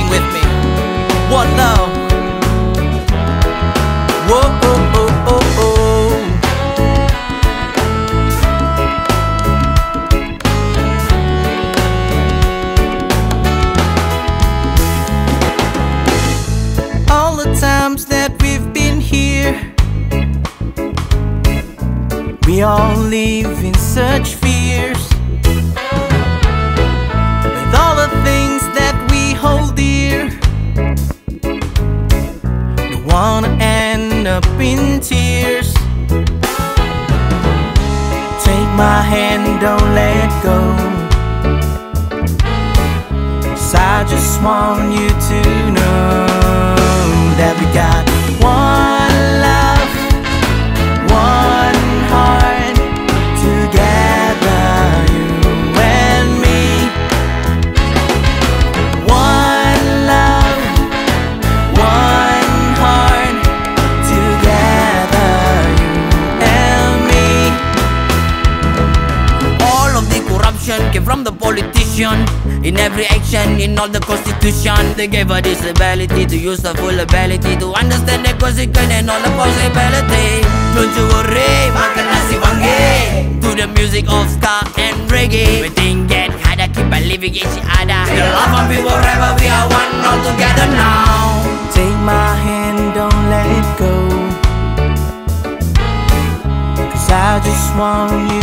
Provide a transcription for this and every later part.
Sing with me. One love. Whoa, oh, oh, oh, oh. All the times that we've been here, we all live in such fears. Dear, we wanna end up in tears. Take my hand, don't let go. 'Cause I just want you to know the came from the politician. In every action, in all the constitution, they gave her this ability to use the full ability to understand the consequence and all the possibility. Worry, makan nasi wangi. To the music of ska and reggae. Everything get harder, keep on living each other. We love and be forever, we are one all together now. Take my hand, don't let it go. Cause I just want you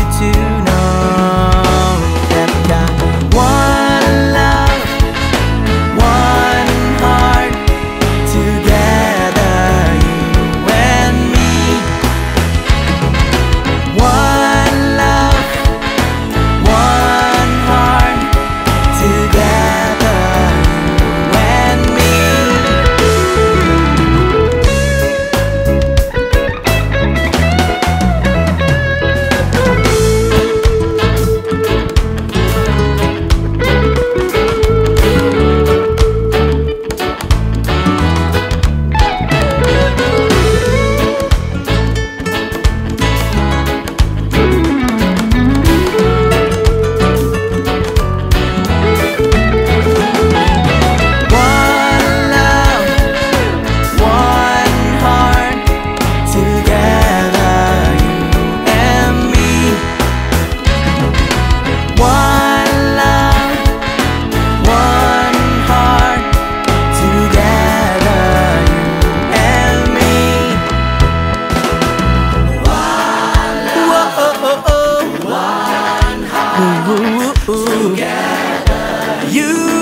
you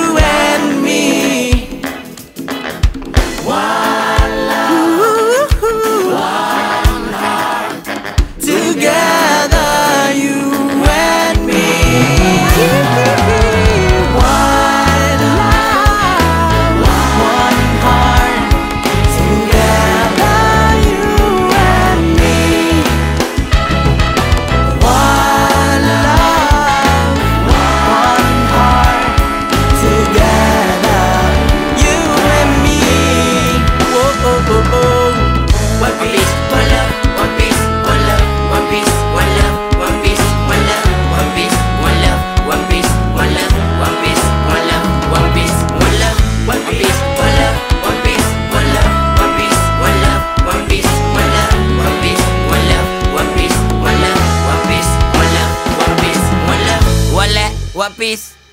one piece.